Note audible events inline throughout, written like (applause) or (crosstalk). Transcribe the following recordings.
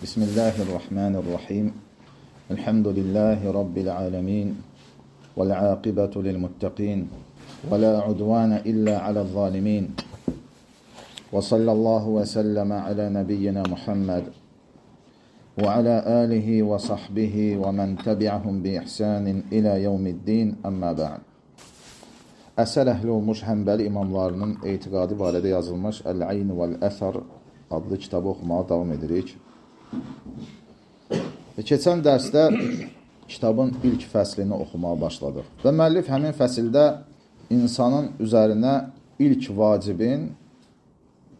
بسم الله الرحمن الرحيم. الحمد لله رب العالمين والعاقبة للمتقين ولا عدوان إلا على الظالمين. وصلى الله وسلم على نبينا محمد وعلى آله وصحبه ومن تبعهم بإحسان إلى يوم الدين. أما بعد Əsər əhli olmuş həmbəli imamlarının etiqadı barədə yazılmış Əl-Ayn vəl-Əsər adlı kitabı oxumağa davam edirik. Və keçən dərsdə kitabın ilk fəslini oxumağa başladıq. Və müəllif həmin fəsildə insanın üzərinə ilk vacibin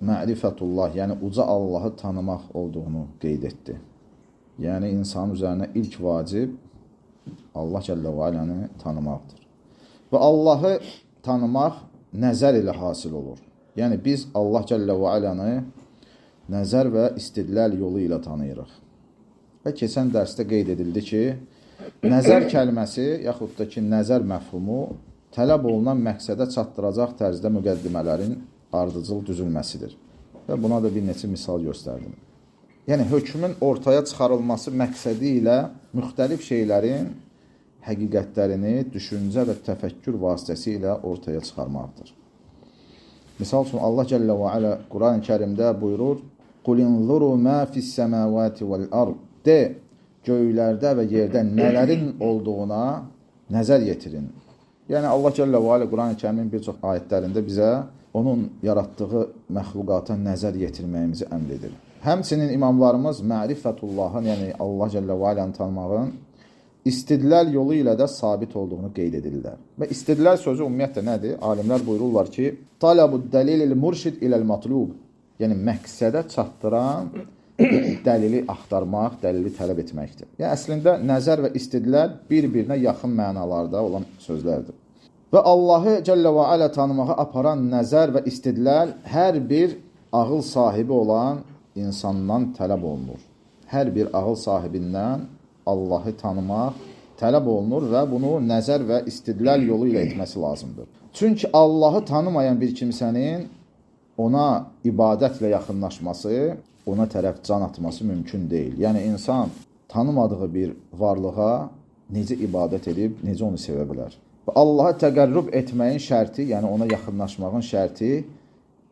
mərifətullah, yəni uca Allahı tanımaq olduğunu qeyd etdi. Yəni insanın üzərinə ilk vacib Allah Cəllə və Aləni tanımaqdır. Və Allahı tanımaq nəzər ilə hasil olur. Yəni biz Allah Cəllə və Aləni nəzər və istidlal yolu ilə tanıyırıq. Və keçən dərsdə qeyd edildi ki, nəzər kəlməsi yaxud da ki, nəzər məfhumu tələb olunan məqsədə çatdıracaq tərzdə müqəddimələrin ardıcıl düzülməsidir. Və buna da bir neçə misal göstərdim. Yəni, hökmün ortaya çıxarılması məqsədi ilə müxtəlif şeylərin həqiqətlərini düşüncə və təfəkkür vasitəsilə ortaya çıxarmaqdır. Misal üçün, Allah Cəllə və Alə Quran-ı kərimdə buyurur, Qul inzuru mə fis-səməvati vəl-ard. De, göylərdə və yerdə nələrin olduğuna nəzər yetirin. Yəni Allah Cəllə və Alə Quran-ı Kərimin bir çox ayətlərində bizə onun yaratdığı məxluqata nəzər yetirməyimizi əmr edir. Həmçinin imamlarımız mərifətullahın, yəni Allah Cəllə və Aləni tanımağın istidlal yolu ilə də sabit olduğunu qeyd edirlər. Və istidlal sözü ümumiyyətlə nədir? Alimlər buyururlar ki, talabud dalilil murşid iləl matlub. Yəni məqsədə çatdıran (coughs) dəlili axtarmaq, dəlili tələb etməkdir. Yəni əslində nəzər və istidlal bir-birinə yaxın mənalarda olan sözlərdir. Və Allahı Cəllə və Alə tanımağa aparan nəzər və istidlal hər bir ağıl sahibi olan insandan tələb olunur. Hər bir ağıl sahibindən Allahı tanımaq tələb olunur və bunu nəzər və istidlal yolu ilə etməsi lazımdır. Çünki Allahı tanımayan bir kimsənin ona ibadətlə yaxınlaşması, ona tərəf can atması mümkün deyil. Yəni insan tanımadığı bir varlığa necə ibadət edib, necə onu sevə bilər? Və Allaha təqərrüb etməyin şərti, yəni ona yaxınlaşmağın şərti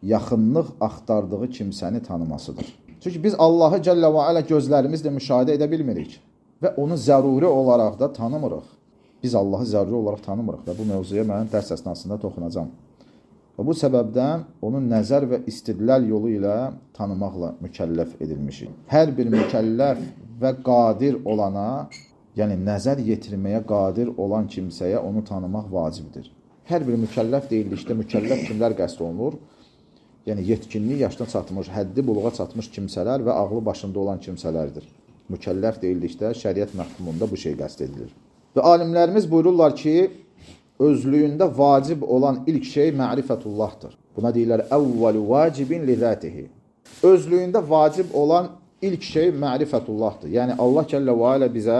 yaxınlıq axtardığı kimsəni tanımasıdır. Çünki biz Allahı Cəllə və Alə gözlərimizlə müşahidə edə bilmirik və onu zəruri olaraq da tanımırıq. Biz Allahı zəruri olaraq tanımırıq və bu mövzuya mən dərs əsnasında toxunacam. Və bu səbəbdən onun nəzər və istidlal yolu ilə tanımaqla mükəlləf edilmişik. Hər bir mükəlləf və qadir olana, yəni nəzər yetirməyə qadir olan kimsəyə onu tanımaq vacibdir. Hər bir mükəlləf deyildikdə mükəlləf kimlər qəsd olunur? Yəni yetkinlik yaşına çatmış, həddi buluğa çatmış kimsələr və ağlı başında olan kimsələrdir mükəlləf deyildikdə şəriət məhkumunda bu şey qəsd edilir. Və alimlərimiz buyururlar ki, özlüyündə vacib olan ilk şey mərifətullahdır. Buna deyirlər əvvəlu vacibin li zətihi. Özlüyündə vacib olan ilk şey mərifətullahdır. Yəni Allah Cəllə və Alə bizə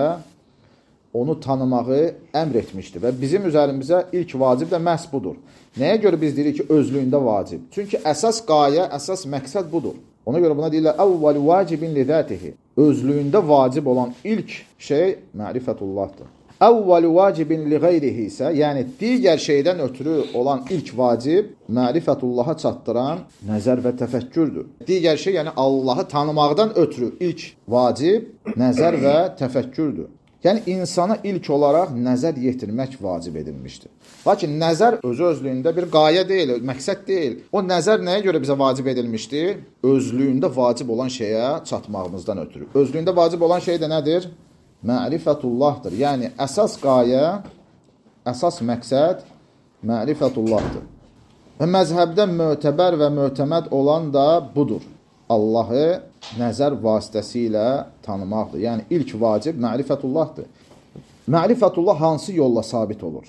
onu tanımağı əmr etmişdir və bizim üzərimizə ilk vacib də məhz budur. Nəyə görə biz deyirik ki, özlüyündə vacib? Çünki əsas qayə, əsas məqsəd budur. Ona görə buna deyirlər əvvəl vacibin li zətihi. Özlüyündə vacib olan ilk şey mərifətullahdır. Əvvəl vacibin li qeyrihi isə, yəni digər şeydən ötürü olan ilk vacib mərifətullaha çatdıran nəzər və təfəkkürdür. Digər şey, yəni Allahı tanımaqdan ötürü ilk vacib nəzər və təfəkkürdür. Yəni insana ilk olaraq nəzər yetirmək vacib edilmişdir. Lakin nəzər özü özlüyündə bir qayə deyil, məqsəd deyil. O nəzər nəyə görə bizə vacib edilmişdir? Özlüyündə vacib olan şeyə çatmağımızdan ötürü. Özlüyündə vacib olan şey də nədir? Mərifətullahdır. Yəni əsas qayə, əsas məqsəd mərifətullahdır. Və məzhəbdə mötəbər və mötəməd olan da budur. Allahı nəzər vasitəsilə tanımaqdır. Yəni, ilk vacib mərifətullahdır. Mərifətullah hansı yolla sabit olur?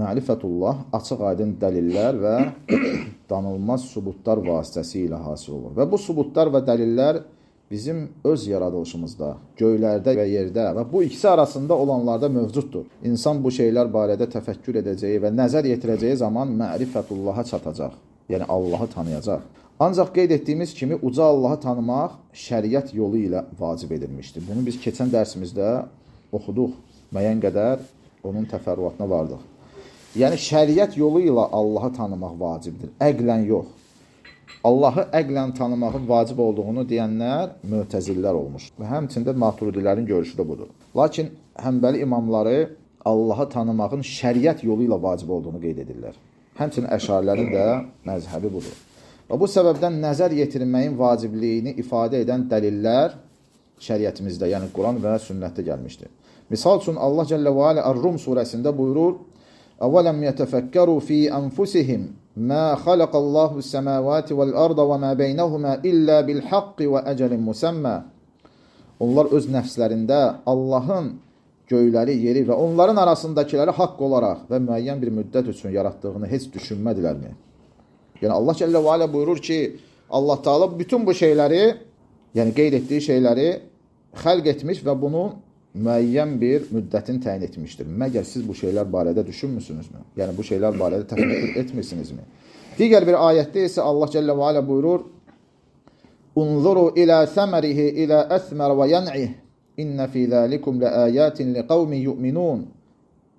Mərifətullah açıq aydın dəlillər və (coughs) danılmaz subutlar vasitəsilə hasil olur. Və bu subutlar və dəlillər bizim öz yaradılışımızda, göylərdə və yerdə və bu ikisi arasında olanlarda mövcuddur. İnsan bu şeylər barədə təfəkkür edəcəyi və nəzər yetirəcəyi zaman mərifətullaha çatacaq. Yəni Allahı tanıyacaq. Ancaq qeyd etdiyimiz kimi uca Allahı tanımaq şəriət yolu ilə vacib edilmişdir. Bunu biz keçən dərsimizdə oxuduq. Müəyyən qədər onun təfərrüatına vardıq. Yəni şəriət yolu ilə Allahı tanımaq vacibdir. Əqlən yox. Allahı əqlən tanımağın vacib olduğunu deyənlər mötəzillər olmuş. Və həmçində maturidilərin görüşü də budur. Lakin həmbəli imamları Allahı tanımağın şəriət yolu ilə vacib olduğunu qeyd edirlər. Həmçinin əşarilərin də məzhəbi budur. Və bu səbəbdən nəzər yetirməyin vacibliyini ifadə edən dəlillər şəriətimizdə, yəni Quran və sünnətdə gəlmişdir. Misal üçün Allah Cəllə və Alə Ar-Rum surəsində buyurur: "Əvələm yetefəkkeru fi anfusihim xalaqallahu s-semawati vel-arda və ma beynəhuma illə bil-haqqi və əcəlin musamma." Onlar öz nəfslərində Allahın göyləri, yeri və onların arasındakiləri haqq olaraq və müəyyən bir müddət üçün yaratdığını heç düşünmədilərmi? Yəni Allah Cəllə və Alə buyurur ki, Allah Taala bütün bu şeyləri, yəni qeyd etdiyi şeyləri xəlq etmiş və bunu müəyyən bir müddətin təyin etmişdir. Məgər siz bu şeylər barədə düşünmüsünüzmü? Yəni bu şeylər barədə təfəkkür etmirsinizmi? Digər bir ayətdə isə Allah Cəllə və Alə buyurur: "Unzuru ila samarihi ila asmar və yan'ih İnnə fi zəlikum ləayatin liqavmin yu'minun.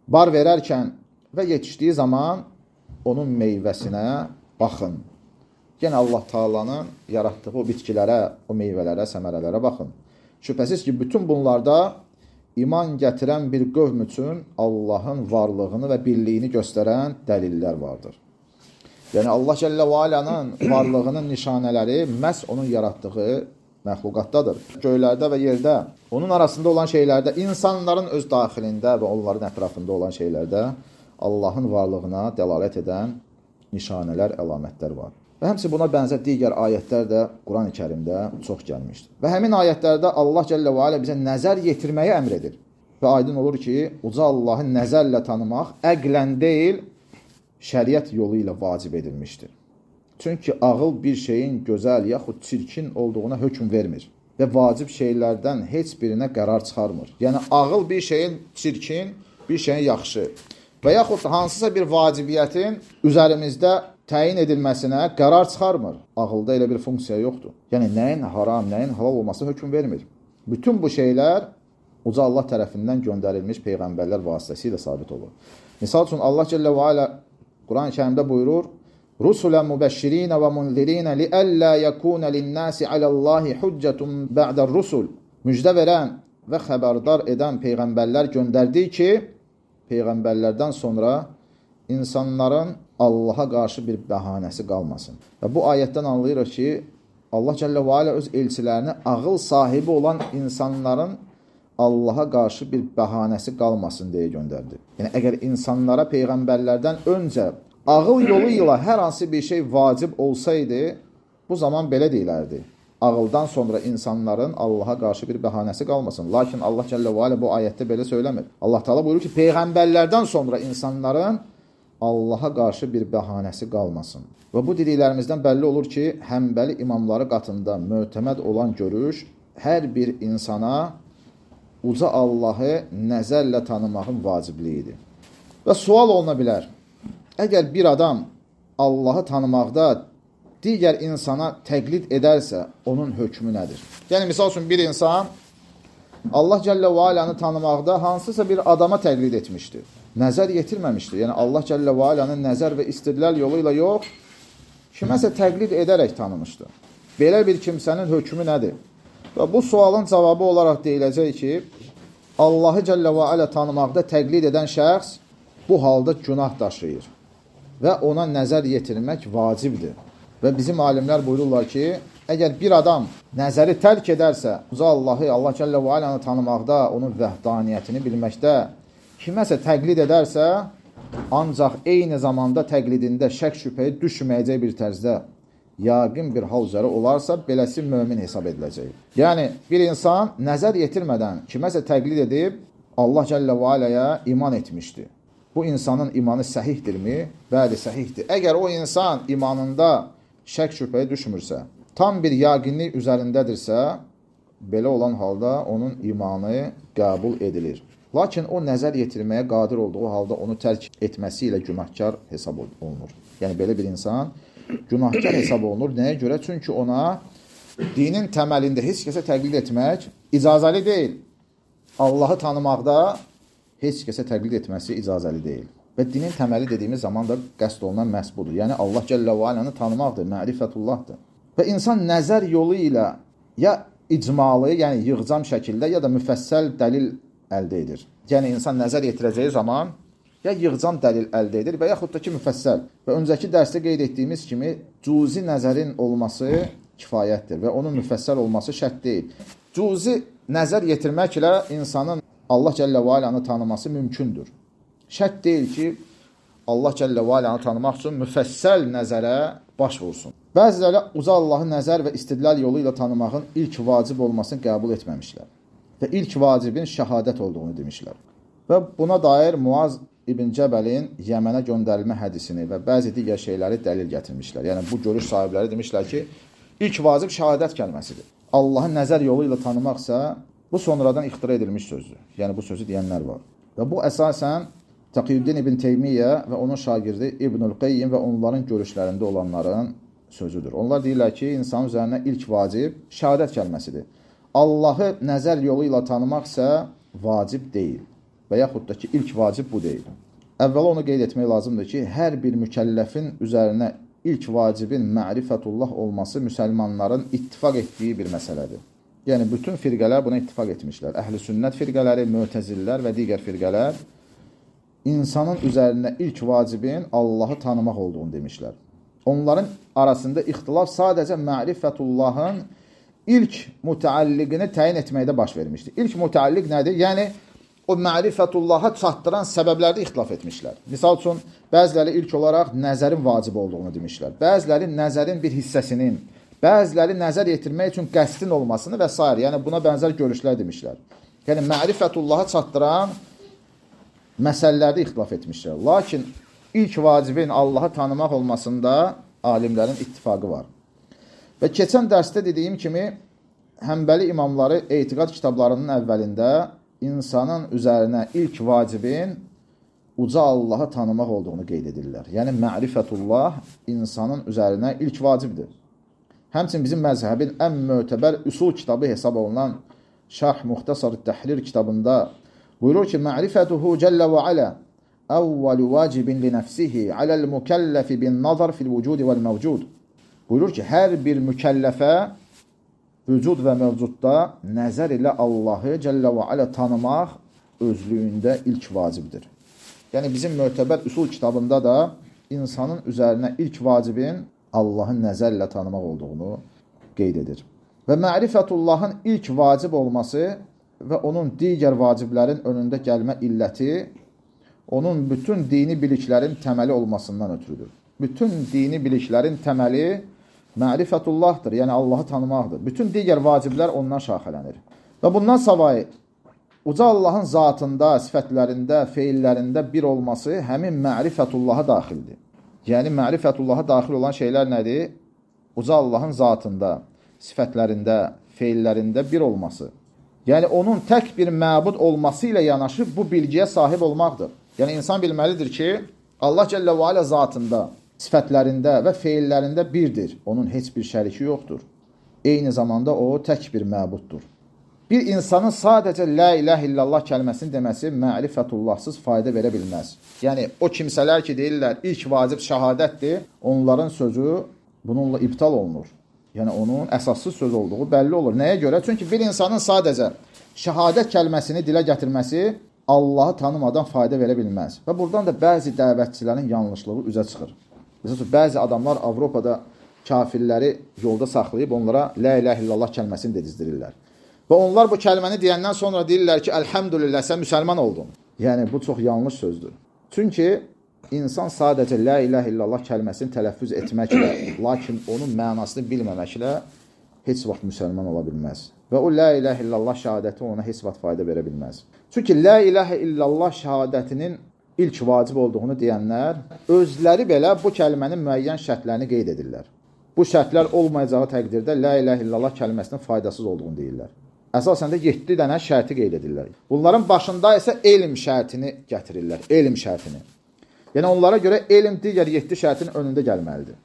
Bar verərkən və yetişdiyi zaman onun meyvəsinə baxın. Yenə Allah Taala'nın yaratdığı o bitkilərə, o meyvələrə, səmərələrə baxın. Şübhəsiz ki, bütün bunlarda iman gətirən bir qövm üçün Allahın varlığını və birliyini göstərən dəlillər vardır. Yəni Allah Cəllə və Alanın (clears throat) varlığının nişanələri məhz onun yaratdığı məxluqatdadır. Göylərdə və yerdə, onun arasında olan şeylərdə, insanların öz daxilində və onların ətrafında olan şeylərdə Allahın varlığına dəlalət edən nişanələr, əlamətlər var. Və həmçə buna bənzər digər ayətlər də Quran-ı Kərimdə çox gəlmişdir. Və həmin ayətlərdə Allah Cəllə və Alə bizə nəzər yetirməyi əmr edir. Və aydın olur ki, uca Allahı nəzərlə tanımaq əqlən deyil, şəriət yolu ilə vacib edilmişdir. Çünki ağıl bir şeyin gözəl yaxud çirkin olduğuna hökm vermir və vacib şeylərdən heç birinə qərar çıxarmır. Yəni ağıl bir şeyin çirkin, bir şeyin yaxşı və yaxud hansısa bir vacibiyyətin üzərimizdə təyin edilməsinə qərar çıxarmır. Ağılda elə bir funksiya yoxdur. Yəni nəyin haram, nəyin halal olması hökm vermir. Bütün bu şeylər uca Allah tərəfindən göndərilmiş peyğəmbərlər vasitəsilə sabit olur. Misal üçün Allah Cəllə və Alə Quran-Kərimdə buyurur: rusulen mübeşşirine ve munzirine li alla yekuna lin-nasi alallahi huccetun ba'da rusul müjdə verən və xəbərdar edən peyğəmbərlər göndərdi ki, peyğəmbərlərdən sonra insanların Allaha qarşı bir bəhanəsi qalmasın. Və bu ayətdən anlayırıq ki, Allah Cəllə və Alə öz elçilərini ağıl sahibi olan insanların Allaha qarşı bir bəhanəsi qalmasın deyə göndərdi. Yəni əgər insanlara peyğəmbərlərdən öncə ağıl yolu ilə hər hansı bir şey vacib olsaydı, bu zaman belə deyilərdi. Ağıldan sonra insanların Allaha qarşı bir bəhanəsi qalmasın. Lakin Allah Cəllə və Alə bu ayətdə belə söyləmir. Allah Taala buyurur ki, peyğəmbərlərdən sonra insanların Allaha qarşı bir bəhanəsi qalmasın. Və bu dediklərimizdən bəlli olur ki, həmbəli imamları qatında mötəməd olan görüş hər bir insana uca Allahı nəzərlə tanımağın vacibliyidir. Və sual oluna bilər. Əgər bir adam Allahı tanımaqda digər insana təqlid edərsə, onun hökmü nədir? Yəni, misal üçün, bir insan Allah Cəllə və Aləni tanımaqda hansısa bir adama təqlid etmişdir. Nəzər yetirməmişdir. Yəni, Allah Cəllə və Aləni nəzər və istirləl yolu ilə yox, kiməsə təqlid edərək tanımışdır. Belə bir kimsənin hökmü nədir? Və bu sualın cavabı olaraq deyiləcək ki, Allahı Cəllə və Alə tanımaqda təqlid edən şəxs bu halda günah daşıyır və ona nəzər yetirmək vacibdir. Və bizim alimlər buyururlar ki, əgər bir adam nəzəri tərk edərsə, uca Allahı, Allah Cəllə və Aləni tanımaqda, onun vəhdaniyyətini bilməkdə, kiməsə təqlid edərsə, ancaq eyni zamanda təqlidində şək şübhəyə düşməyəcək bir tərzdə yaqin bir hal üzərə olarsa, beləsi mömin hesab ediləcək. Yəni, bir insan nəzər yetirmədən kiməsə təqlid edib, Allah Cəllə və Aləyə iman etmişdir bu insanın imanı səhihdirmi? Bəli, səhihdir. Əgər o insan imanında şək şübhəyə düşmürsə, tam bir yaqinlik üzərindədirsə, belə olan halda onun imanı qəbul edilir. Lakin o nəzər yetirməyə qadir olduğu halda onu tərk etməsi ilə günahkar hesab olunur. Yəni belə bir insan günahkar hesab olunur. Nəyə görə? Çünki ona dinin təməlində heç kəsə təqlid etmək icazəli deyil. Allahı tanımaqda heç kəsə təqlid etməsi icazəli deyil. Və dinin təməli dediyimiz zaman da qəsd olunan məhz budur. Yəni Allah Cəllə və Alanı tanımaqdır, mərifətullahdır. Və insan nəzər yolu ilə ya icmalı, yəni yığcam şəkildə ya da müfəssəl dəlil əldə edir. Yəni insan nəzər yetirəcəyi zaman ya yığcam dəlil əldə edir və yaxud da ki müfəssəl. Və öncəki dərsdə qeyd etdiyimiz kimi cuzi nəzərin olması kifayətdir və onun müfəssəl olması şərt deyil. Cuzi nəzər yetirməklə insanın Allah Cəllə və Alanı tanıması mümkündür. Şərt deyil ki, Allah Cəllə və Alanı tanımaq üçün müfəssəl nəzərə baş vursun. Bəziləri uca Allahı nəzər və istidlal yolu ilə tanımağın ilk vacib olmasını qəbul etməmişlər və ilk vacibin şəhadət olduğunu demişlər. Və buna dair Muaz İbn Cəbəlin Yəmənə göndərilmə hədisini və bəzi digər şeyləri dəlil gətirmişlər. Yəni bu görüş sahibləri demişlər ki, ilk vacib şəhadət kəlməsidir. Allahı nəzər yolu ilə tanımaqsa, bu sonradan ixtira edilmiş sözdür. Yəni bu sözü deyənlər var. Və bu əsasən Taqiyüddin İbn Teymiyyə və onun şagirdi İbnül Qeyyim və onların görüşlərində olanların sözüdür. Onlar deyirlər ki, insan üzərinə ilk vacib şəhadət kəlməsidir. Allahı nəzər yolu ilə tanımaqsa vacib deyil və yaxud da ki, ilk vacib bu deyil. Əvvəla onu qeyd etmək lazımdır ki, hər bir mükəlləfin üzərinə ilk vacibin mərifətullah olması müsəlmanların ittifaq etdiyi bir məsələdir. Yəni, bütün firqələr buna ittifaq etmişlər. Əhl-i sünnət firqələri, mötəzillər və digər firqələr insanın üzərinə ilk vacibin Allahı tanımaq olduğunu demişlər. Onların arasında ixtilaf sadəcə mərifətullahın ilk mütəalliqini təyin etməkdə baş vermişdir. İlk mütəalliq nədir? Yəni, o mərifətullaha çatdıran səbəblərdə ixtilaf etmişlər. Misal üçün, bəziləri ilk olaraq nəzərin vacib olduğunu demişlər. Bəziləri nəzərin bir hissəsinin, bəziləri nəzər yetirmək üçün qəsdin olmasını və s. Yəni, buna bənzər görüşlər demişlər. Yəni, mərifətullaha çatdıran məsələlərdə ixtilaf etmişlər. Lakin ilk vacibin Allahı tanımaq olmasında alimlərin ittifaqı var. Və keçən dərsdə dediyim kimi, həmbəli imamları etiqad kitablarının əvvəlində insanın üzərinə ilk vacibin uca Allahı tanımaq olduğunu qeyd edirlər. Yəni, mərifətullah insanın üzərinə ilk vacibdir. Həmçin bizim məzhəbin ən mötəbər üsul kitabı hesab olunan Şərh Muxtasar Təhrir kitabında buyurur ki, mərifətuhu cəllə və alə əvvəlu vacibin li nəfsihi aləl mükəlləfi bin nazar fil vücudi vəl məvcud. Buyurur ki, hər bir mükəlləfə vücud və mövcudda nəzər ilə Allahı Cəllə və Alə tanımaq özlüyündə ilk vacibdir. Yəni, bizim mötəbər üsul kitabında da insanın üzərinə ilk vacibin Allahın nəzərlə tanımaq olduğunu qeyd edir. Və mərifətullahın ilk vacib olması və onun digər vaciblərin önündə gəlmə illəti onun bütün dini biliklərin təməli olmasından ötürüdür. Bütün dini biliklərin təməli mərifətullahdır, yəni Allahı tanımaqdır. Bütün digər vaciblər ondan şaxələnir. Və bundan savayı, uca Allahın zatında, sifətlərində, feillərində bir olması həmin mərifətullaha daxildir. Yəni, mərifətullaha daxil olan şeylər nədir? Uca Allahın zatında, sifətlərində, feillərində bir olması. Yəni, onun tək bir məbud olması ilə yanaşı bu bilgiyə sahib olmaqdır. Yəni, insan bilməlidir ki, Allah Cəllə və Alə zatında, sifətlərində və feillərində birdir. Onun heç bir şəriki yoxdur. Eyni zamanda o tək bir məbuddur. Bir insanın sadəcə la ilahe illallah kəlməsini deməsi mərifətullahsız fayda verə bilməz. Yəni, o kimsələr ki, deyirlər, ilk vacib şəhadətdir, onların sözü bununla iptal olunur. Yəni, onun əsassız söz olduğu bəlli olur. Nəyə görə? Çünki bir insanın sadəcə şəhadət kəlməsini dilə gətirməsi Allahı tanımadan fayda verə bilməz. Və buradan da bəzi dəvətçilərin yanlışlığı üzə çıxır. Məsələn, bəzi adamlar Avropada kafirləri yolda saxlayıb onlara la ilahe illallah kəlməsini dedizdirirlər. Və onlar bu kəlməni deyəndən sonra deyirlər ki, əlhəmdülillah, sən müsəlman oldun. Yəni, bu çox yanlış sözdür. Çünki insan sadəcə la ilahe illallah kəlməsini tələffüz etməklə, lakin onun mənasını bilməməklə heç vaxt müsəlman ola bilməz. Və o la ilahe illallah şəhadəti ona heç vaxt fayda verə bilməz. Çünki la ilahe illallah şəhadətinin ilk vacib olduğunu deyənlər özləri belə bu kəlmənin müəyyən şərtlərini qeyd edirlər. Bu şərtlər olmayacağı təqdirdə la ilahe illallah kəlməsinin faydasız olduğunu deyirlər. Əsasən də 7 dənə şərti qeyd edirlər. Bunların başında isə elm şərtini gətirirlər, elm şərtini. Yəni onlara görə elm digər 7 şərtin önündə gəlməlidir.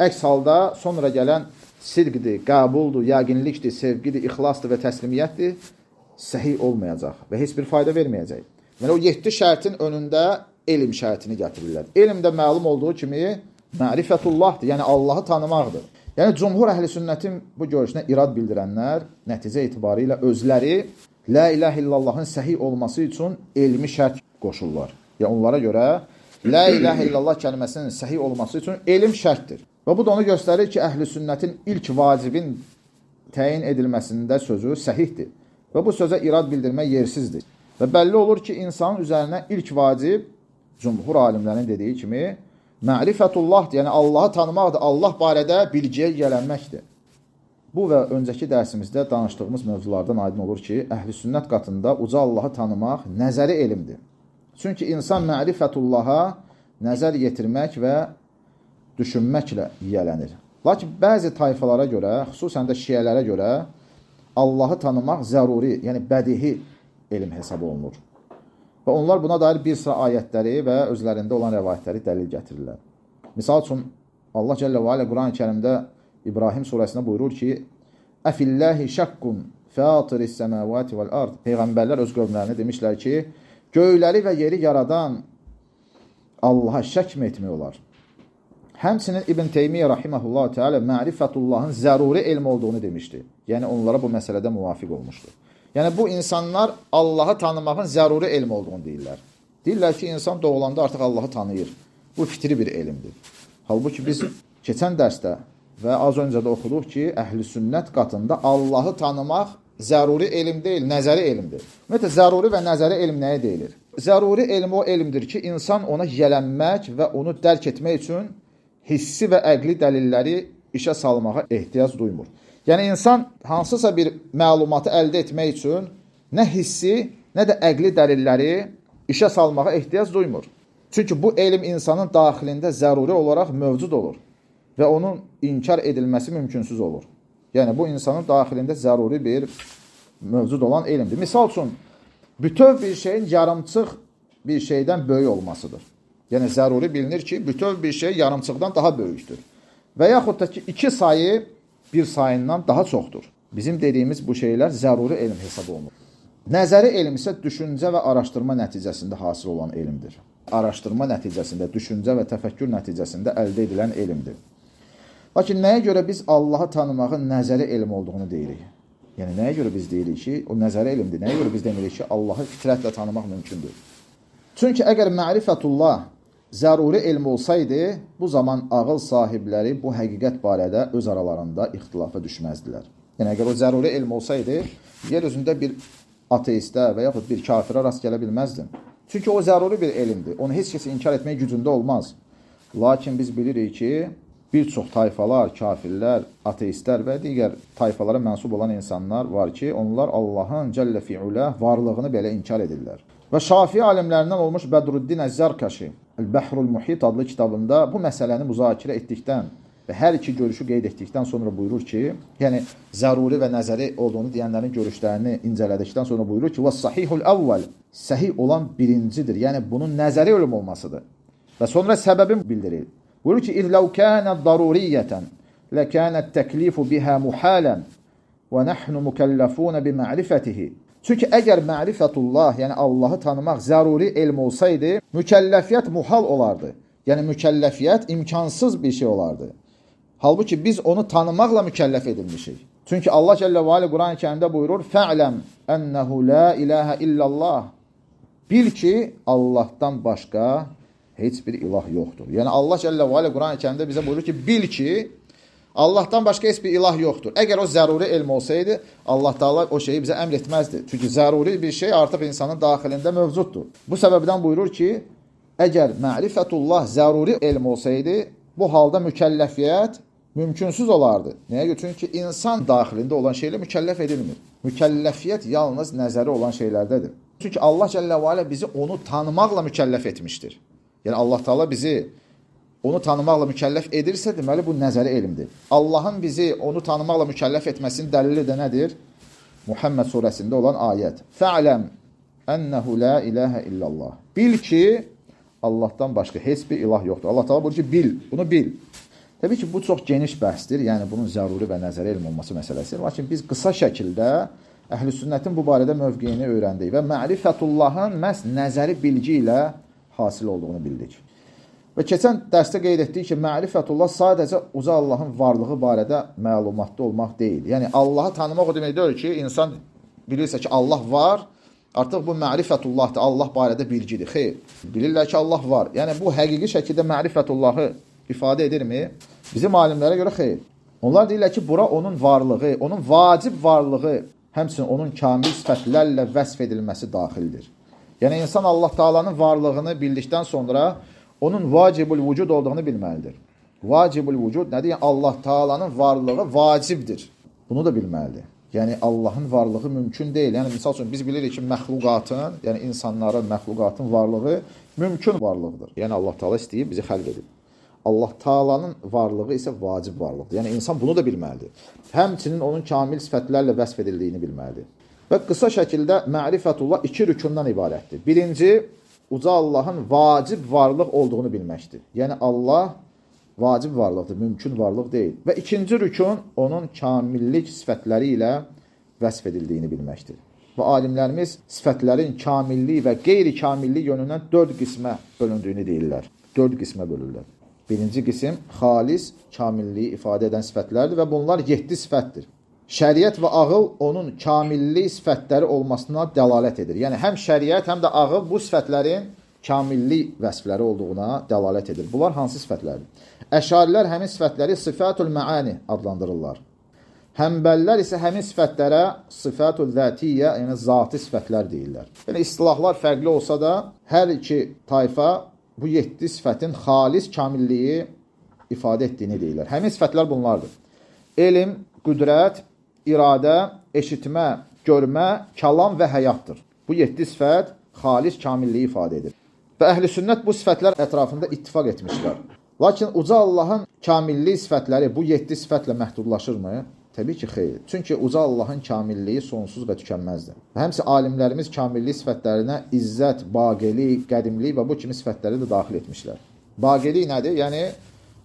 Əks halda sonra gələn sidqdir, qəbuldur, yəqinlikdir, sevgidir, ixlasdır və təslimiyyətdir, səhih olmayacaq və heç bir fayda verməyəcək. Yəni o 7 şərtin önündə elm şərtini gətirirlər. Elm də məlum olduğu kimi mərifətullahdır, yəni Allahı tanımaqdır. Yəni cümhur əhli sünnətin bu görüşünə irad bildirənlər nəticə etibarilə özləri la ilahe illallahın səhih olması üçün elmi şərt qoşurlar. Yəni onlara görə la ilahe illallah kəlməsinin səhih olması üçün elm şərtdir. Və bu da onu göstərir ki, əhl-i sünnətin ilk vacibin təyin edilməsində sözü səhihdir. Və bu sözə irad bildirmək yersizdir. Və bəlli olur ki, insanın üzərinə ilk vacib, cümhur alimlərin dediyi kimi, mərifətullahdır, yəni Allahı tanımaqdır, Allah barədə bilgiyə yələnməkdir. Bu və öncəki dərsimizdə danışdığımız mövzulardan aydın olur ki, əhl-i sünnət qatında uca Allahı tanımaq nəzəri elmdir. Çünki insan mərifətullaha nəzər yetirmək və düşünməklə yiyələnir. Lakin bəzi tayfalara görə, xüsusən də şiələrə görə Allahı tanımaq zəruri, yəni bədihi elm hesab olunur. Və onlar buna dair bir sıra ayətləri və özlərində olan rəvayətləri dəlil gətirirlər. Misal üçün, Allah Cəllə və Alə Quran-ı kərimdə İbrahim surəsində buyurur ki, Əfilləhi şəkkun fətiris səməvati vəl-ard. Peyğəmbərlər öz qövmlərinə demişlər ki, göyləri və yeri yaradan Allaha şək mi etmək olar? Həmçinin İbn Teymiyyə rahimehullah teala mərifətullahın zəruri elm olduğunu demişdi. Yəni onlara bu məsələdə müvafiq olmuşdu. Yəni bu insanlar Allahı tanımağın zəruri elm olduğunu deyirlər. Deyirlər ki, insan doğulanda artıq Allahı tanıyır. Bu fitri bir elmdir. Halbuki biz keçən dərsdə və az öncə də oxuduq ki, əhl-i sünnət qatında Allahı tanımaq zəruri elm deyil, nəzəri elmdir. Ümumiyyətlə, zəruri və nəzəri elm nəyə deyilir? Zəruri elm o elmdir ki, insan ona yələnmək və onu dərk etmək üçün hissi və əqli dəlilləri işə salmağa ehtiyac duymur. Yəni insan hansısa bir məlumatı əldə etmək üçün nə hissi, nə də əqli dəlilləri işə salmağa ehtiyac duymur. Çünki bu elm insanın daxilində zəruri olaraq mövcud olur və onun inkar edilməsi mümkünsüz olur. Yəni bu insanın daxilində zəruri bir mövcud olan elmdir. Misal üçün, bütöv bir şeyin yarımçıq bir şeydən böyük olmasıdır. Yəni zəruri bilinir ki, bütöv bir şey yarımçıqdan daha böyükdür. Və yaxud da ki, iki sayı bir sayından daha çoxdur. Bizim dediyimiz bu şeylər zəruri elm hesab olunur. Nəzəri elm isə düşüncə və araşdırma nəticəsində hasil olan elmdir. Araşdırma nəticəsində, düşüncə və təfəkkür nəticəsində əldə edilən elmdir. Lakin nəyə görə biz Allahı tanımağın nəzəri elm olduğunu deyirik? Yəni, nəyə görə biz deyirik ki, o nəzəri elmdir? Nəyə görə biz demirik ki, Allahı fitrətlə tanımaq mümkündür? Çünki əgər mərifətullah zəruri elm olsaydı, bu zaman ağıl sahibləri bu həqiqət barədə öz aralarında ixtilafa düşməzdilər. Yəni, əgər o zəruri elm olsaydı, yer üzündə bir ateistə və yaxud bir kafirə rast gələ bilməzdin. Çünki o zəruri bir elmdir. Onu heç kəsə inkar etmək gücündə olmaz. Lakin biz bilirik ki, bir çox tayfalar, kafirlər, ateistlər və digər tayfalara mənsub olan insanlar var ki, onlar Allahın cəllə fi'ulə varlığını belə inkar edirlər. Və Şafi alimlərindən olmuş Bədruddin Əzzərkaşi El-Bəhrul Muhit adlı kitabında bu məsələni müzakirə etdikdən və hər iki görüşü qeyd etdikdən sonra buyurur ki, yəni zəruri və nəzəri olduğunu deyənlərin görüşlərini incələdikdən sonra buyurur ki, "Və-sahihul əvvəl" səhih olan birincidir. Yəni bunun nəzəri ölüm olmasıdır. Və sonra səbəbin bildirir. Buyurur ki, "İzləv kânət daruriyyətən ləkânət təklifu biha muhalən və nahnu mukallafun bi ma'rifatihi." Çünki əgər mərifətullah, yəni Allahı tanımaq zəruri elm olsaydı, mükəlləfiyyət muhal olardı. Yəni mükəlləfiyyət imkansız bir şey olardı. Halbuki biz onu tanımaqla mükəlləf edilmişik. Çünki Allah Cəllə və Alə Quran-ı kərimdə buyurur, Fə'ləm ənəhu la ilahə illallah. Bil ki, Allahdan başqa heç bir ilah yoxdur. Yəni Allah Cəllə və Alə Quran-ı kərimdə bizə buyurur ki, bil ki, Allahdan başqa heç bir ilah yoxdur. Əgər o zəruri elm olsaydı, Allah Taala o şeyi bizə əmr etməzdi. Çünki zəruri bir şey artıq insanın daxilində mövcuddur. Bu səbəbdən buyurur ki, əgər mərifətullah zəruri elm olsaydı, bu halda mükəlləfiyyət mümkünsüz olardı. Nəyə görə? Çünki insan daxilində olan şeylə mükəlləf edilmir. Mükəlləfiyyət yalnız nəzəri olan şeylərdədir. Çünki Allah Cəllə və Alə bizi onu tanımaqla mükəlləf etmişdir. Yəni Allah Taala bizi onu tanımaqla mükəlləf edirsə, deməli bu nəzəri elmdir. Allahın bizi onu tanımaqla mükəlləf etməsinin dəlili də nədir? Muhammed surəsində olan ayət. Fə'ləm ənəhu la ilahə illallah. Bil ki, Allahdan başqa heç bir ilah yoxdur. Allah təala buyurur ki, bil, bunu bil. Təbii ki, bu çox geniş bəhsdir. Yəni bunun zəruri və nəzəri elm olması məsələsidir. Lakin biz qısa şəkildə Əhl-i Sünnətin bu barədə mövqeyini öyrəndik və mərifətullahın məhz nəzəri bilgi ilə hasil olduğunu bildik. Və keçən dərsdə qeyd etdik ki, mərifətullah sadəcə uca Allahın varlığı barədə məlumatlı olmaq deyil. Yəni Allahı tanımaq o demək deyil ki, insan bilirsə ki, Allah var, artıq bu mərifətullahdır, Allah barədə bilgidir. Xeyr, bilirlər ki, Allah var. Yəni bu həqiqi şəkildə mərifətullahı ifadə edirmi? Bizim alimlərə görə xeyr. Onlar deyirlər ki, bura onun varlığı, onun vacib varlığı, həmçinin onun kamil sifətlərlə vəsf edilməsi daxildir. Yəni, insan Allah Taalanın varlığını bildikdən sonra onun vacibul vücud olduğunu bilməlidir. Vacibul vücud nədir? Yəni, Allah Taalanın varlığı vacibdir. Bunu da bilməlidir. Yəni, Allahın varlığı mümkün deyil. Yəni, misal üçün, biz bilirik ki, məxluqatın, yəni insanların, məxluqatın varlığı mümkün varlıqdır. Yəni, Allah Taala istəyib, bizi xəlq edib. Allah Taalanın varlığı isə vacib varlıqdır. Yəni insan bunu da bilməlidir. Həmçinin onun kamil sifətlərlə vəsf edildiyini bilməlidir. Və qısa şəkildə mərifətullah iki rükundan ibarətdir. Birinci, uca Allahın vacib varlıq olduğunu bilməkdir. Yəni Allah vacib varlıqdır, mümkün varlıq deyil. Və ikinci rükun onun kamillik sifətləri ilə vəsf edildiyini bilməkdir. Və alimlərimiz sifətlərin kamilliyi və qeyri-kamillik yönündən dörd qismə bölündüyünü deyirlər. Dörd qismə bölürlər. Birinci qisim xalis, kamilliyi ifadə edən sifətlərdir və bunlar 7 sifətdir. Şəriət və ağıl onun kamillik sifətləri olmasına dəlalət edir. Yəni həm şəriət, həm də ağıl bu sifətlərin kamillik vəsfləri olduğuna dəlalət edir. Bunlar hansı sifətlərdir? Əşarilər həmin sifətləri sifatul məani adlandırırlar. Həmbəllər isə həmin sifətlərə sifatul zətiyyə, yəni zati sifətlər deyirlər. Yəni istilahlar fərqli olsa da, hər iki tayfa bu 7 sifətin xalis kamilliyi ifadə etdiyini deyirlər. Həmin sifətlər bunlardır. Elm, qüdrət, iradə, eşitmə, görmə, kəlam və həyatdır. Bu 7 sifət xalis kamilliyi ifadə edir. Və əhl-i sünnət bu sifətlər ətrafında ittifaq etmişlər. Lakin uca Allahın kamilliyi sifətləri bu 7 sifətlə məhdudlaşırmı? Təbii ki, xeyr. Çünki uca Allahın kamilliyi sonsuz və tükənməzdir. Həmsə alimlərimiz kamillik sifətlərinə izzət, baqelik, qədimlik və bu kimi sifətləri də daxil etmişlər. Baqelik nədir? Yəni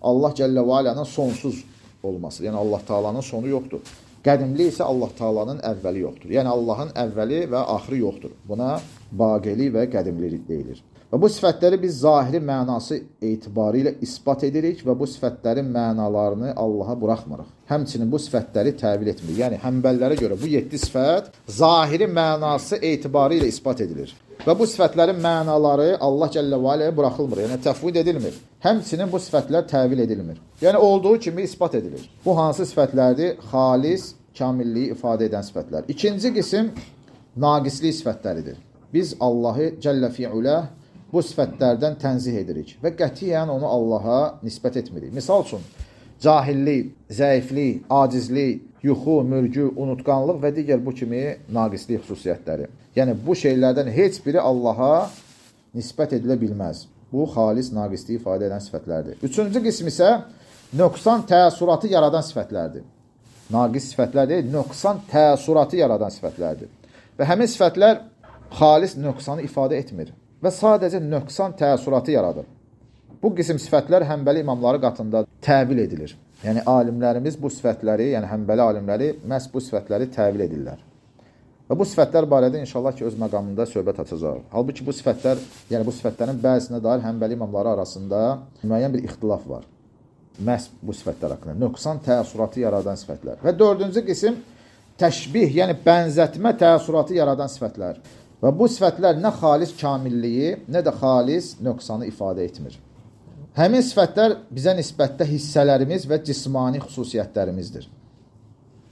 Allah Cəllə və Alənin sonsuz olması. Yəni Allah Taalanın sonu yoxdur. Qədimlik isə Allah Taalanın əvvəli yoxdur. Yəni Allahın əvvəli və axırı yoxdur. Buna baqelik və qədimlik deyilir. Və bu sifətləri biz zahiri mənası etibarı ilə ispat edirik və bu sifətlərin mənalarını Allaha buraxmırıq. Həmçinin bu sifətləri təvil etmirik. Yəni, həmbəllərə görə bu 7 sifət zahiri mənası etibarı ilə ispat edilir. Və bu sifətlərin mənaları Allah Cəllə və aləyə buraxılmır, yəni təfvid edilmir. Həmçinin bu sifətlər təvil edilmir. Yəni, olduğu kimi ispat edilir. Bu hansı sifətlərdir? Xalis, kamilliyi ifadə edən sifətlər. İkinci qisim naqislik sifətləridir. Biz Allahı Cəllə fi'uləh bu sifətlərdən tənzih edirik və qətiyyən onu Allaha nisbət etmirik. Misal üçün, cahillik, zəiflik, acizlik, yuxu, mürgü, unutqanlıq və digər bu kimi naqislik xüsusiyyətləri. Yəni, bu şeylərdən heç biri Allaha nisbət edilə bilməz. Bu, xalis naqisliyi ifadə edən sifətlərdir. Üçüncü qism isə nöqsan təəssüratı yaradan sifətlərdir. Naqis sifətlər deyil, nöqsan təəssüratı yaradan sifətlərdir. Və həmin sifətlər xalis nöqsanı ifadə etmir və sadəcə nöqsan təəssüratı yaradır. Bu qism sifətlər həmbəli imamları qatında təvil edilir. Yəni, alimlərimiz bu sifətləri, yəni həmbəli alimləri məhz bu sifətləri təvil edirlər. Və bu sifətlər barədə inşallah ki, öz məqamında söhbət açacaq. Halbuki bu sifətlər, yəni bu sifətlərin bəzisinə dair həmbəli imamları arasında müəyyən bir ixtilaf var. Məhz bu sifətlər haqqında. Nöqsan təəssüratı yaradan sifətlər. Və dördüncü qism təşbih, yəni bənzətmə təəssüratı yaradan sifətlər. Və bu sifətlər nə xalis kamilliyi, nə də xalis nöqsanı ifadə etmir. Həmin sifətlər bizə nisbətdə hissələrimiz və cismani xüsusiyyətlərimizdir.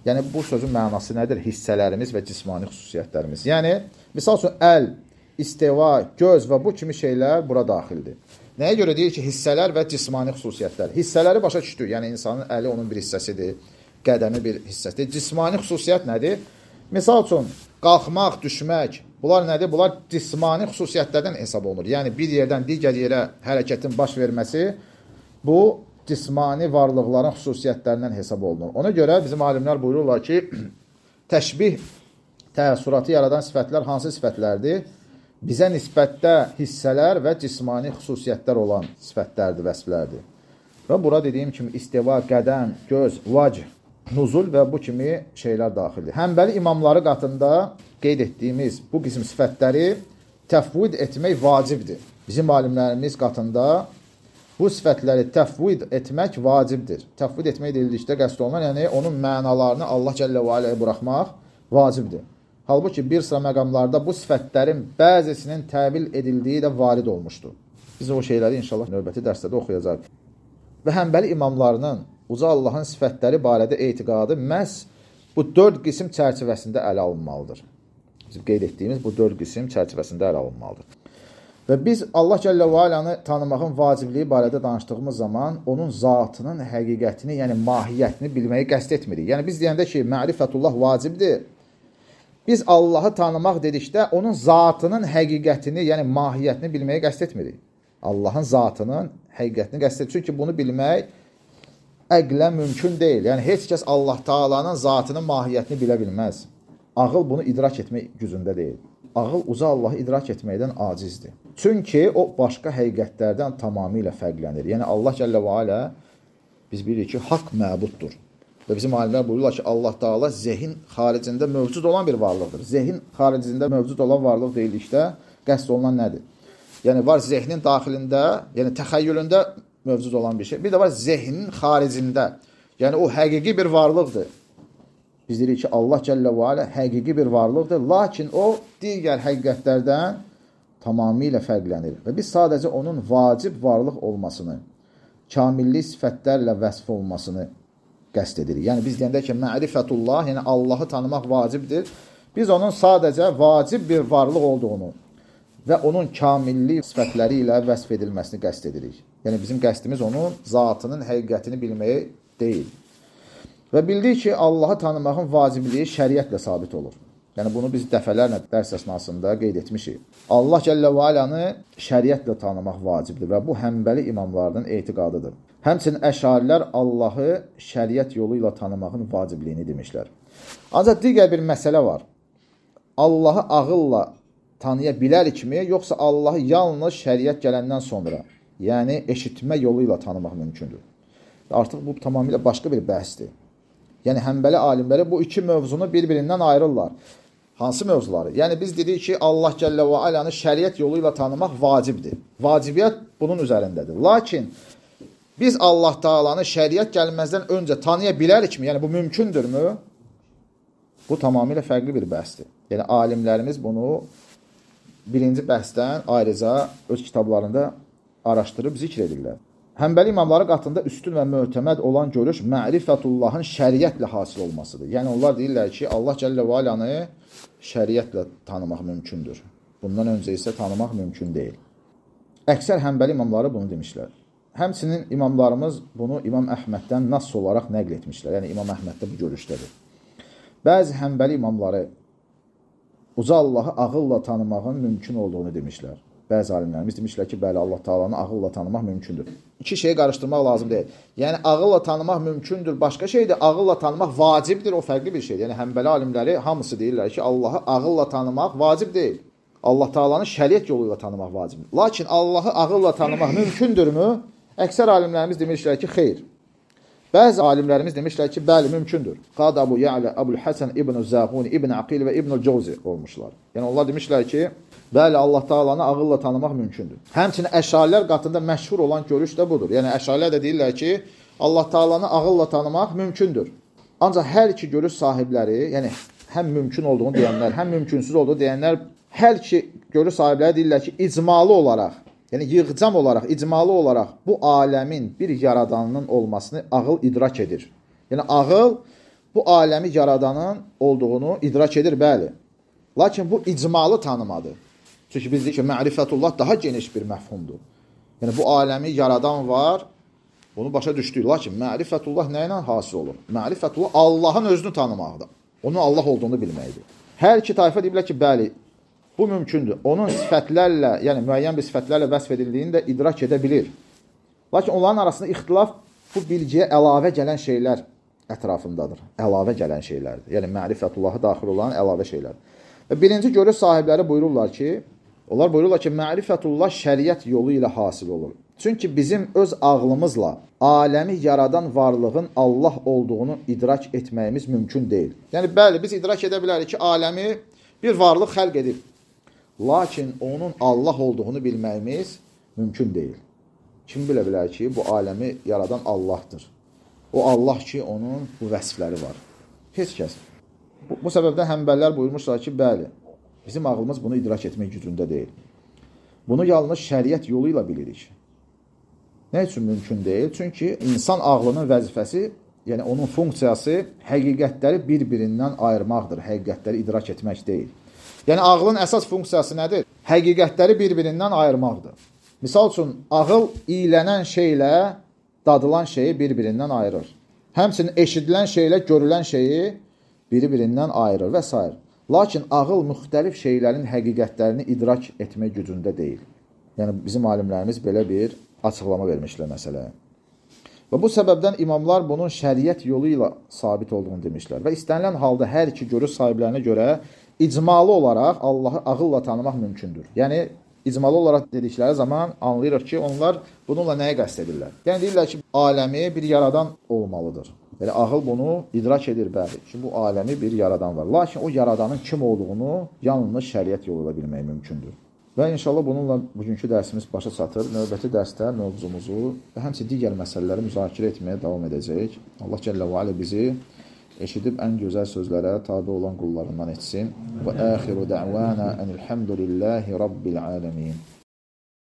Yəni, bu sözün mənası nədir? Hissələrimiz və cismani xüsusiyyətlərimiz. Yəni, misal üçün, əl, istiva, göz və bu kimi şeylər bura daxildir. Nəyə görə deyir ki, hissələr və cismani xüsusiyyətlər? Hissələri başa düşdük. Yəni, insanın əli onun bir hissəsidir, qədəmi bir hissəsidir. Cismani xüsusiyyət nədir? Misal üçün, qalxmaq, düşmək, Bunlar nədir? Bunlar cismani xüsusiyyətlərdən hesab olunur. Yəni, bir yerdən digər yerə hərəkətin baş verməsi bu cismani varlıqların xüsusiyyətlərindən hesab olunur. Ona görə bizim alimlər buyururlar ki, (clears throat) təşbih təəssüratı yaradan sifətlər hansı sifətlərdir? Bizə nisbətdə hissələr və cismani xüsusiyyətlər olan sifətlərdir, vəsflərdir. Və bura dediyim kimi istiva, qədəm, göz, vac, nuzul və bu kimi şeylər daxildir. Həmbəli imamları qatında qeyd etdiyimiz bu qism sifətləri təfvid etmək vacibdir. Bizim alimlərimiz qatında bu sifətləri təfvid etmək vacibdir. Təfvid etmək dedikdə qəsd olunan, yəni onun mənalarını Allah Cəllə və aləyə buraxmaq vacibdir. Halbuki bir sıra məqamlarda bu sifətlərin bəzisinin təvil edildiyi də varid olmuşdur. Biz o şeyləri inşallah növbəti dərsdə də oxuyacaq. Və həmbəli imamlarının uca Allahın sifətləri barədə etiqadı məhz bu dörd qism çərçivəsində ələ alınmalıdır. Bizim qeyd etdiyimiz bu dörd qism çərçivəsində ələ alınmalıdır. Və biz Allah Cəllə və Alanı tanımağın vacibliyi barədə danışdığımız zaman onun zatının həqiqətini, yəni mahiyyətini bilməyi qəsd etmirik. Yəni biz deyəndə ki, mərifətullah vacibdir. Biz Allahı tanımaq dedikdə onun zatının həqiqətini, yəni mahiyyətini bilməyi qəsd etmirik. Allahın zatının həqiqətini qəsd etmirik. Çünki bunu bilmək əqlə mümkün deyil. Yəni heç kəs Allah Taala'nın zatının mahiyyətini bilə bilməz. Ağıl bunu idrak etmək gücündə deyil. Ağıl uca Allahı idrak etməkdən acizdir. Çünki o başqa həqiqətlərdən tamamilə fərqlənir. Yəni Allah Cəllə və Alə biz bilirik ki, haqq məbuddur. Və bizim alimlər buyururlar ki, Allah Taala zehin xaricində mövcud olan bir varlıqdır. Zehin xaricində mövcud olan varlıq deyildikdə qəsd olunan nədir? Yəni var zehnin daxilində, yəni təxəyyülündə mövcud olan bir şey. Bir də var zehnin xaricində. Yəni o həqiqi bir varlıqdır. Biz deyirik ki, Allah Cəllə və Alə həqiqi bir varlıqdır, lakin o digər həqiqətlərdən tamamilə fərqlənir. Və biz sadəcə onun vacib varlıq olmasını, kamillik sifətlərlə vəsf olmasını qəsd edirik. Yəni biz deyəndə ki, mərifətullah, yəni Allahı tanımaq vacibdir. Biz onun sadəcə vacib bir varlıq olduğunu və onun kamillik sifətləri ilə vəsf edilməsini qəsd edirik. Yəni bizim qəsdimiz onun zatının həqiqətini bilməyi deyil. Və bildik ki, Allahı tanımağın vacibliyi şəriətlə sabit olur. Yəni bunu biz dəfələrlə dərs əsnasında qeyd etmişik. Allah Cəllə və Alanı şəriətlə tanımaq vacibdir və bu həmbəli imamlarının etiqadıdır. Həmçinin əşarilər Allahı şəriət yolu ilə tanımağın vacibliyini demişlər. Ancaq digər bir məsələ var. Allahı ağılla tanıya bilərikmi, yoxsa Allahı yalnız şəriət gələndən sonra, yəni eşitmə yolu ilə tanımaq mümkündür? Artıq bu tamamilə başqa bir bəhsdir. Yəni həmbəli alimləri bu iki mövzunu bir-birindən ayırırlar. Hansı mövzuları? Yəni biz dedik ki, Allah Cəllə və Alanı şəriət yolu ilə tanımaq vacibdir. Vacibiyyət bunun üzərindədir. Lakin biz Allah Taalanı şəriət gəlməzdən öncə tanıya bilərikmi? Yəni bu mümkündürmü? Bu tamamilə fərqli bir bəhsdir. Yəni alimlərimiz bunu birinci bəhsdən ayrıca öz kitablarında araşdırıb zikr edirlər. Həmbəli imamları qatında üstün və möhtəməd olan görüş mərifətullahın şəriətlə hasil olmasıdır. Yəni onlar deyirlər ki, Allah Cəllə və Alanı şəriətlə tanımaq mümkündür. Bundan öncə isə tanımaq mümkün deyil. Əksər həmbəli imamları bunu demişlər. Həmçinin imamlarımız bunu İmam Əhməddən nas olaraq nəql etmişlər. Yəni İmam Əhməddə bu görüşdədir. Bəzi həmbəli imamları uca Allahı ağılla tanımağın mümkün olduğunu demişlər. Bəzi alimlərimiz demişlər ki, bəli, Allah Taalanı ağılla tanımaq mümkündür. İki şeyi qarışdırmaq lazım deyil. Yəni ağılla tanımaq mümkündür, başqa şeydir. Ağılla tanımaq vacibdir, o fərqli bir şeydir. Yəni həmbəli alimləri hamısı deyirlər ki, Allahı ağılla tanımaq vacib deyil. Allah Taalanı şəriət yolu ilə tanımaq vacibdir. Lakin Allahı ağılla tanımaq mümkündürmü? Əksər alimlərimiz demişlər ki, xeyr. Bəzi alimlərimiz demişlər ki, bəli, mümkündür. Qad Abu Ya'la, Abul Hasan İbn Zahuni, İbn Aqil və İbn Cawzi olmuşlar. Yəni onlar demişlər ki, Bəli, Allah Taalanı ağılla tanımaq mümkündür. Həmçinin əşarilər qatında məşhur olan görüş də budur. Yəni əşarilər də deyirlər ki, Allah Taalanı ağılla tanımaq mümkündür. Ancaq hər iki görüş sahibləri, yəni həm mümkün olduğunu deyənlər, həm mümkünsüz olduğunu deyənlər, hər iki görüş sahibləri deyirlər ki, icmalı olaraq, yəni yığcam olaraq, icmalı olaraq bu aləmin bir yaradanının olmasını ağıl idrak edir. Yəni ağıl bu aləmi yaradanın olduğunu idrak edir, bəli. Lakin bu icmalı tanımadır. Çünki biz deyik ki, mərifətullah daha geniş bir məfhumdur. Yəni, bu aləmi yaradan var, bunu başa düşdük. Lakin mərifətullah nə ilə hasil olur? Mərifətullah Allahın özünü tanımaqdır. Onun Allah olduğunu bilməkdir. Hər iki tayfa deyiblər ki, bəli, bu mümkündür. Onun sifətlərlə, yəni müəyyən bir sifətlərlə vəsf edildiyini də idrak edə bilir. Lakin onların arasında ixtilaf bu bilgiyə əlavə gələn şeylər ətrafındadır. Əlavə gələn şeylərdir. Yəni, mərifətullahı daxil olan əlavə şeylərdir. Və birinci görüş sahibləri buyururlar ki, Onlar buyururlar ki, mərifətullah şəriət yolu ilə hasil olur. Çünki bizim öz ağlımızla aləmi yaradan varlığın Allah olduğunu idrak etməyimiz mümkün deyil. Yəni bəli, biz idrak edə bilərik ki, aləmi bir varlıq xəlq edib. Lakin onun Allah olduğunu bilməyimiz mümkün deyil. Kim bilə bilər ki, bu aləmi yaradan Allahdır. O Allah ki, onun bu vəsfləri var. Heç kəs. Bu, bu səbəbdən həmbəllər buyurmuşlar ki, bəli, bizim ağlımız bunu idrak etmək gücündə deyil. Bunu yalnız şəriət yolu ilə bilirik. Nə üçün mümkün deyil? Çünki insan ağlının vəzifəsi, yəni onun funksiyası həqiqətləri bir-birindən ayırmaqdır, həqiqətləri idrak etmək deyil. Yəni ağlın əsas funksiyası nədir? Həqiqətləri bir-birindən ayırmaqdır. Misal üçün, ağıl iyilənən şeylə dadılan şeyi bir-birindən ayırır. Həmçinin eşidilən şeylə görülən şeyi biri-birindən ayırır və s. Lakin ağıl müxtəlif şeylərin həqiqətlərini idrak etmək gücündə deyil. Yəni bizim alimlərimiz belə bir açıqlama vermişlər məsələyə. Və bu səbəbdən imamlar bunun şəriət yolu ilə sabit olduğunu demişlər. Və istənilən halda hər iki görüş sahiblərinə görə icmalı olaraq Allahı ağılla tanımaq mümkündür. Yəni icmalı olaraq dedikləri zaman anlayırıq ki, onlar bununla nəyə qəsd edirlər? Yəni deyirlər ki, aləmi bir yaradan olmalıdır. Yəni ağıl bunu idrak edir bəli ki, bu aləmi bir yaradan var. Lakin o yaradanın kim olduğunu yalnız şəriət yolu ilə bilmək mümkündür. Və inşallah bununla bugünkü dərsimiz başa çatır. Növbəti dərsdə mövzumuzu və həmçə digər məsələləri müzakirə etməyə davam edəcəyik. Allah Cəllə və Alə bizi eşidib ən gözəl sözlərə tabi olan qullarından etsin. Və əxiru də'vana enilhamdülillahi rabbil aləmin.